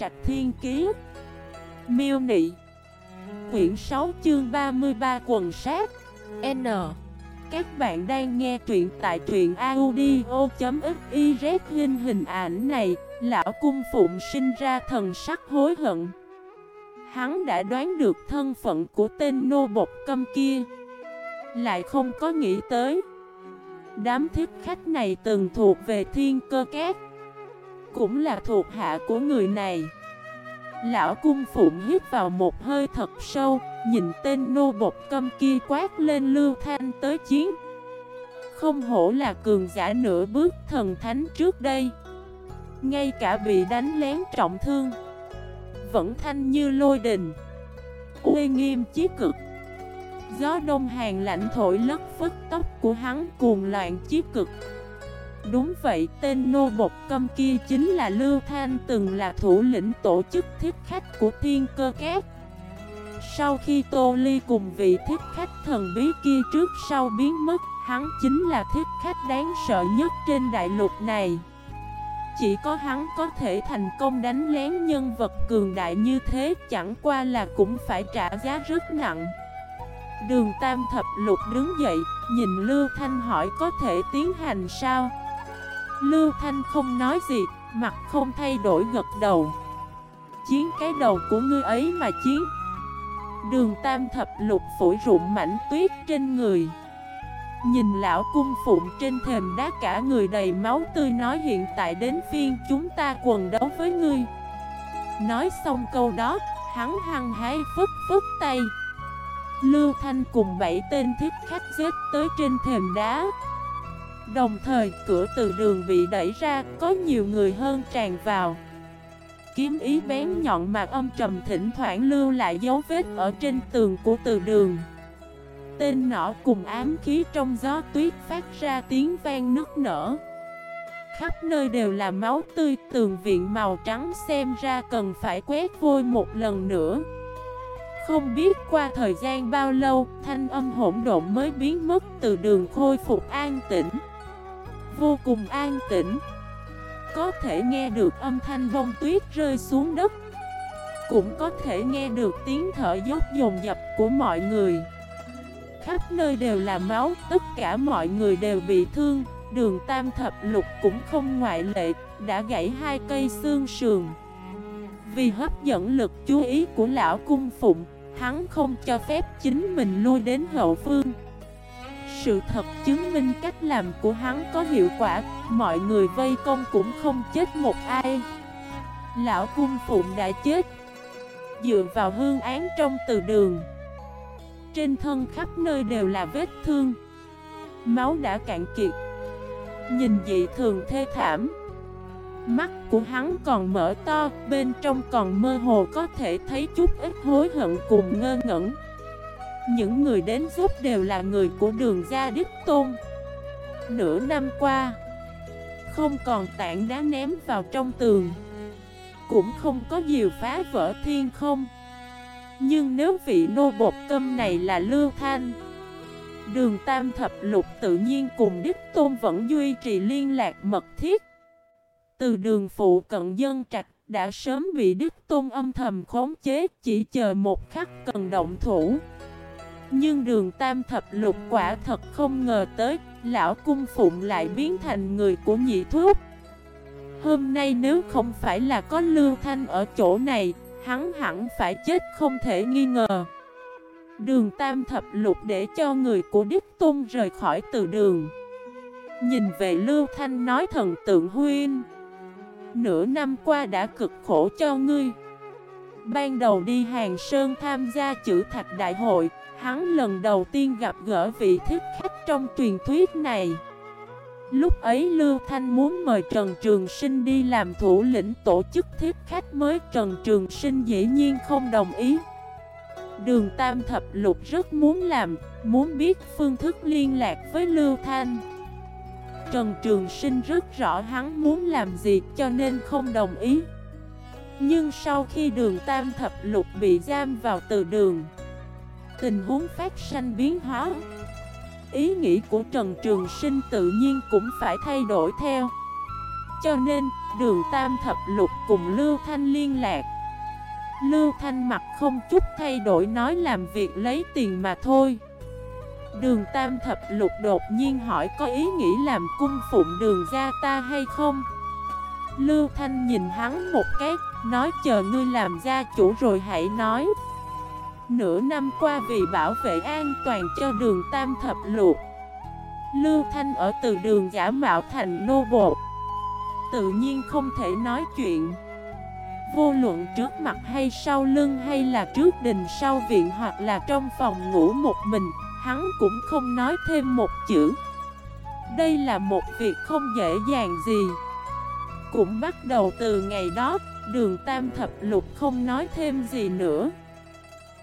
Trạch Thiên Kiế Miêu Nị, Quyển 6 chương 33 quần sát, N. Các bạn đang nghe truyện tại truyện audio.xyz Hình hình ảnh này, Lão cung phụng sinh ra thần sắc hối hận. Hắn đã đoán được thân phận của tên nô bộc câm kia. Lại không có nghĩ tới, Đám thiết khách này từng thuộc về thiên cơ cát cũng là thuộc hạ của người này. Lão cung phụng hít vào một hơi thật sâu, Nhìn tên nô bột câm kia quát lên lưu thanh tới chiến. Không hổ là cường giả nửa bước thần thánh trước đây. Ngay cả bị đánh lén trọng thương, Vẫn thanh như lôi đình. Uê nghiêm chí cực. Gió đông hàng lạnh thổi lất phất tóc của hắn cuồng loạn chí cực. Đúng vậy, tên nô bộc câm kia chính là Lưu Thanh từng là thủ lĩnh tổ chức thiết khách của thiên cơ két Sau khi Tô Ly cùng vị thiết khách thần bí kia trước sau biến mất Hắn chính là thiết khách đáng sợ nhất trên đại lục này. Chỉ có hắn có thể thành công đánh lén nhân vật cường đại như thế Chẳng qua là cũng phải trả giá rất nặng. Đường Tam Thập Lục đứng dậy, nhìn Lưu Thanh hỏi có thể tiến hành sao? Lưu Thanh không nói gì, mặt không thay đổi gật đầu. Chiến cái đầu của ngươi ấy mà chiến. Đường Tam Thập Lục phổi rụng mảnh tuyết trên người. Nhìn lão cung phụng trên thềm đá cả người đầy máu tươi nói hiện tại đến phiên chúng ta quần đấu với ngươi. Nói xong câu đó, hắn hăng hái phức phức tay. Lưu Thanh cùng bảy tên thiết khách giết tới trên thềm đá Đồng thời cửa từ đường bị đẩy ra Có nhiều người hơn tràn vào. Kiếm ý bén nhọn mà âm trầm thỉnh thoảng lưu lại dấu vết ở trên tường của từ đường. Tên nọ cùng ám khí trong gió tuyết phát ra tiếng vang nức nở. Khắp nơi đều là máu tươi Tường viện màu trắng xem ra cần phải quét vôi một lần nữa. Không biết qua thời gian bao lâu, thanh âm hỗn độn mới biến mất từ đường khôi phục an tĩnh. Vô cùng an tĩnh. Có thể nghe được âm thanh bông tuyết rơi xuống đất. Cũng có thể nghe được tiếng thở dốc dồn dập của mọi người. Khắp nơi đều là máu, tất cả mọi người đều bị thương. Đường tam thập lục cũng không ngoại lệ, đã gãy hai cây xương sườn. Vì hấp dẫn lực chú ý của lão cung phụng Hắn không cho phép chính mình lui đến hậu phương sự thật chứng minh cách làm của hắn có hiệu quả Mọi người vây công cũng không chết một ai. Lão cung phụng đã chết. Dựa vào hương án trong từ đường Trên thân khắp nơi đều là vết thương. Máu đã cạn kiệt. Nhìn dị thường thê thảm. Mắt của hắn còn mở to, bên trong còn mơ hồ có thể thấy chút ít hối hận cùng ngơ ngẩn. Những người đến giúp đều là người của đường gia Đức Tôn. Nửa năm qua, không còn tảng đá ném vào trong tường, cũng không có diều phá vỡ thiên không. Nhưng nếu vị nô bột câm này là Lưu Thanh, Đường Tam Thập Lục tự nhiên cùng Đức Tôn vẫn duy trì liên lạc mật thiết. Từ đường phụ cận dân trạch đã sớm bị Đức Tôn âm thầm khống chế chỉ chờ một khắc cần động thủ. Nhưng đường tam thập lục quả thật không ngờ tới, lão cung phụng lại biến thành người của nhị thuốc. Hôm nay nếu không phải là có lưu thanh ở chỗ này, hắn hẳn phải chết không thể nghi ngờ. Đường tam thập lục để cho người của Đức Tôn rời khỏi từ đường. Nhìn về lưu thanh nói thần tượng huyên. Nửa năm qua đã cực khổ cho ngươi Ban đầu đi Hàng Sơn tham gia chữ thạch đại hội Hắn lần đầu tiên gặp gỡ vị thích khách trong truyền thuyết này. Lúc ấy Lưu Thanh muốn mời Trần Trường Sinh đi làm thủ lĩnh tổ chức thiết khách mới Trần Trường Sinh dĩ nhiên không đồng ý. Đường Tam Thập Lục rất muốn làm, muốn biết phương thức liên lạc với Lưu Thanh. Trần Trường Sinh rất rõ hắn muốn làm gì cho nên không đồng ý. Nhưng sau khi đường Tam Thập Lục bị giam vào từ đường Tình huống phát sanh biến hóa. Ý nghĩ của Trần Trường Sinh tự nhiên cũng phải thay đổi theo. Cho nên, đường Tam Thập Lục cùng Lưu Thanh liên lạc. Lưu Thanh mặt không chút thay đổi nói làm việc lấy tiền mà thôi. Đường Tam Thập Lục đột nhiên hỏi có ý nghĩ làm cung phụng đường gia ta hay không? Lưu Thanh nhìn hắn một cái, nói chờ ngươi làm gia chủ rồi hãy nói. Nửa năm qua vì bảo vệ an toàn cho đường Tam Thập Lục, Lưu Thanh ở từ đường giả mạo thành nô bột Tự nhiên không thể nói chuyện. Vô luận trước mặt hay sau lưng hay là trước đình sau viện hoặc là trong phòng ngủ một mình, Hắn cũng không nói thêm một chữ. Đây là một việc không dễ dàng gì. Cũng bắt đầu từ ngày đó Đường Tam Thập Lục không nói thêm gì nữa.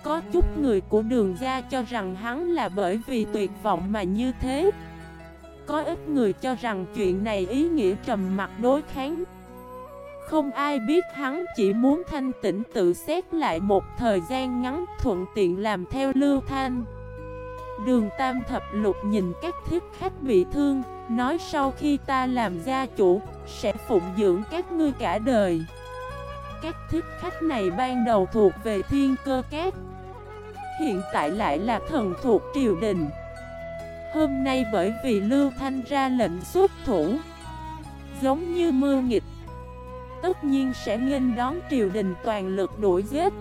Có chút người của đường gia cho rằng hắn là bởi vì tuyệt vọng mà như thế. Có ít người cho rằng chuyện này ý nghĩa trầm mặt đối kháng. Không ai biết hắn chỉ muốn thanh tĩnh tự xét lại một thời gian ngắn thuận tiện làm theo Lưu Thanh. Đường Tam Thập Lục nhìn các thiết khách bị thương, Nói sau khi ta làm gia chủ, Sẽ phụng dưỡng các ngươi cả đời. Các thích khách này ban đầu thuộc về thiên cơ các. Hiện tại lại là thần thuộc triều đình. Hôm nay bởi vì Lưu Thanh ra lệnh xuất thủ, Giống như mưa nghịch, Tất nhiên sẽ nghênh đón triều đình toàn lực đuổi giết.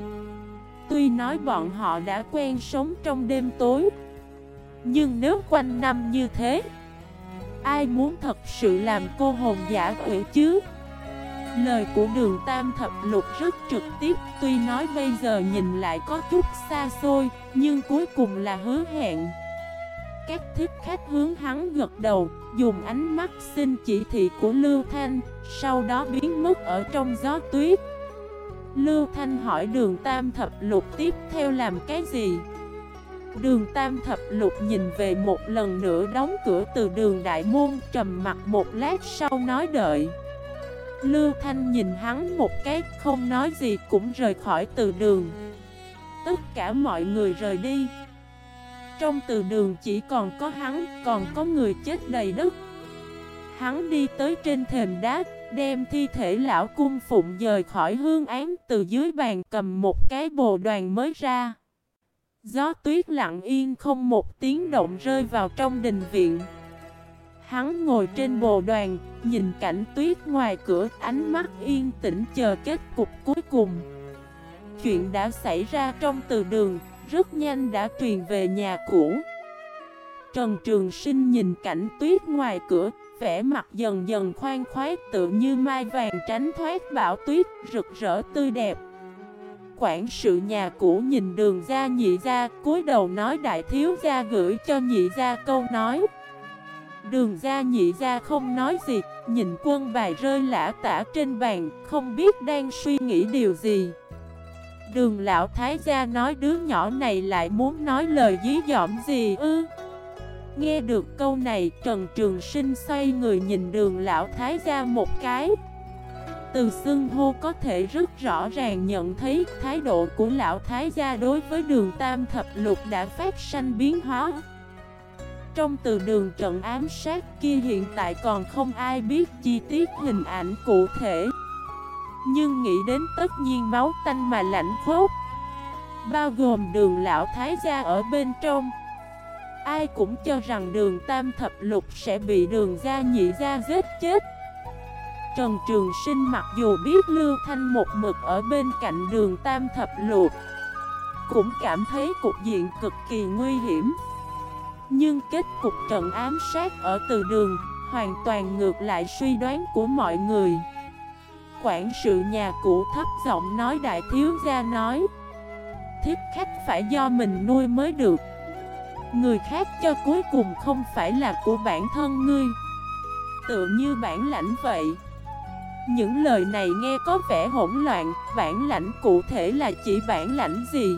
Tuy nói bọn họ đã quen sống trong đêm tối, Nhưng nếu quanh năm như thế, Ai muốn thật sự làm cô hồn giả quỷ chứ? Lời của đường Tam Thập Lục rất trực tiếp, Tuy nói bây giờ nhìn lại có chút xa xôi, Nhưng cuối cùng là hứa hẹn. Các thích khách hướng hắn gật đầu, Dùng ánh mắt xin chỉ thị của Lưu Thanh, Sau đó biến mất ở trong gió tuyết. Lưu Thanh hỏi đường Tam Thập Lục tiếp theo làm cái gì? Đường Tam Thập Lục nhìn về một lần nữa đóng cửa từ đường Đại Môn, trầm mặt một lát sau nói đợi. Lưu Thanh nhìn hắn một cái, không nói gì cũng rời khỏi từ đường. Tất cả mọi người rời đi. Trong từ đường chỉ còn có hắn, còn có người chết đầy đất. Hắn đi tới trên thềm đá, Đem thi thể lão cung phụng dời khỏi hương án, từ dưới bàn cầm một cái bồ đoàn mới ra. Gió tuyết lặng yên không một tiếng động rơi vào trong đình viện. Hắn ngồi trên bồ đoàn, nhìn cảnh tuyết ngoài cửa, ánh mắt yên tĩnh chờ kết cục cuối cùng. Chuyện đã xảy ra trong từ đường, rất nhanh đã truyền về nhà cũ. Trần Trường Sinh nhìn cảnh tuyết ngoài cửa, vẻ mặt dần dần khoan khoái tự như mai vàng tránh thoát bão tuyết, rực rỡ tươi đẹp. Quản sự nhà cũ nhìn đường ra nhị ra cúi đầu nói đại thiếu gia gửi cho nhị ra câu nói. Đường ra nhị ra không nói gì Nhìn quân bài rơi lã tả trên bàn, Không biết đang suy nghĩ điều gì. Đường lão thái gia nói đứa nhỏ này lại muốn nói lời dí dỏm gì ư? Nghe được câu này, Trần Trường Sinh xoay người nhìn đường lão thái gia một cái. Từ xưng hô có thể rất rõ ràng nhận thấy thái độ của lão thái gia đối với đường tam thập lục đã phát sanh biến hóa. Trong từ đường trận ám sát kia hiện tại còn không ai biết chi tiết hình ảnh cụ thể. Nhưng nghĩ đến tất nhiên máu tanh mà lạnh khốc Bao gồm đường lão thái gia ở bên trong. Ai cũng cho rằng đường tam thập lục sẽ bị đường gia nhị gia giết chết. Trần Trường Sinh mặc dù biết Lưu Thanh một mực ở bên cạnh đường Tam Thập lục, Cũng cảm thấy cục diện cực kỳ nguy hiểm. Nhưng kết cục trận ám sát ở từ đường Hoàn toàn ngược lại suy đoán của mọi người. Quản sự nhà cũ thấp giọng nói đại thiếu gia nói Thiết khách phải do mình nuôi mới được. Người khác cho cuối cùng không phải là của bản thân ngươi. Tự như bản lãnh vậy. Những lời này nghe có vẻ hỗn loạn, bản lãnh cụ thể là chỉ bản lãnh gì?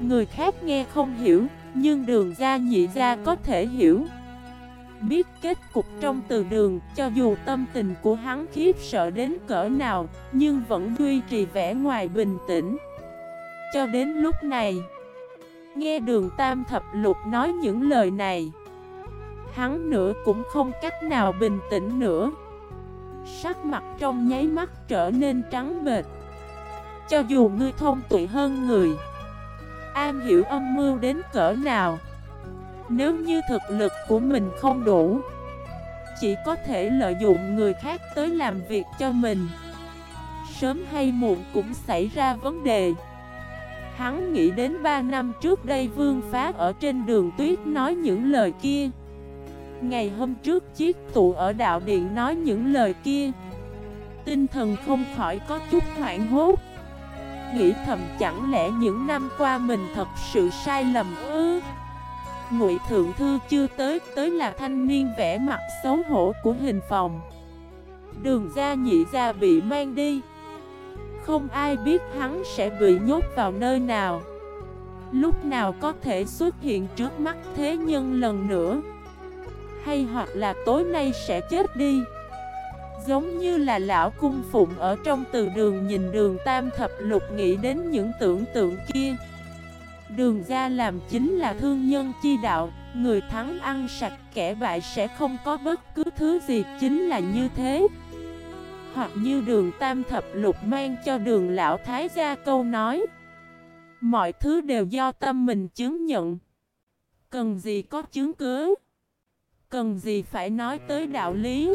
Người khác nghe không hiểu, nhưng đường ra nhị ra có thể hiểu. Biết kết cục trong từ đường, cho dù tâm tình của hắn khiếp sợ đến cỡ nào, nhưng vẫn duy trì vẻ ngoài bình tĩnh. Cho đến lúc này, nghe đường tam thập lục nói những lời này, hắn nữa cũng không cách nào bình tĩnh nữa. Sắc mặt trong nháy mắt trở nên trắng bệt Cho dù ngươi thông tuệ hơn người An hiểu âm mưu đến cỡ nào. Nếu như thực lực của mình không đủ, Chỉ có thể lợi dụng người khác tới làm việc cho mình. Sớm hay muộn cũng xảy ra vấn đề. Hắn nghĩ đến 3 năm trước đây Vương Phá ở trên đường tuyết nói những lời kia. Ngày hôm trước chiếc tụ ở đạo điện nói những lời kia. Tinh thần không khỏi có chút hoảng hốt. Nghĩ thầm chẳng lẽ những năm qua mình thật sự sai lầm ư? Ngụy Thượng Thư chưa tới Tới là thanh niên vẽ mặt xấu hổ của hình phòng. Đường ra nhị ra bị mang đi. Không ai biết hắn sẽ bị nhốt vào nơi nào. Lúc nào có thể xuất hiện trước mắt thế nhân lần nữa? Hay hoặc là tối nay sẽ chết đi? Giống như là lão cung phụng ở trong từ đường nhìn đường tam thập lục nghĩ đến những tưởng tượng kia. Đường ra làm chính là thương nhân chi đạo, Người thắng ăn sạch kẻ bại sẽ không có bất cứ thứ gì, chính là như thế. Hoặc như đường tam thập lục mang cho đường lão thái gia câu nói, Mọi thứ đều do tâm mình chứng nhận. Cần gì có chứng cứ? Cần gì phải nói tới đạo lý?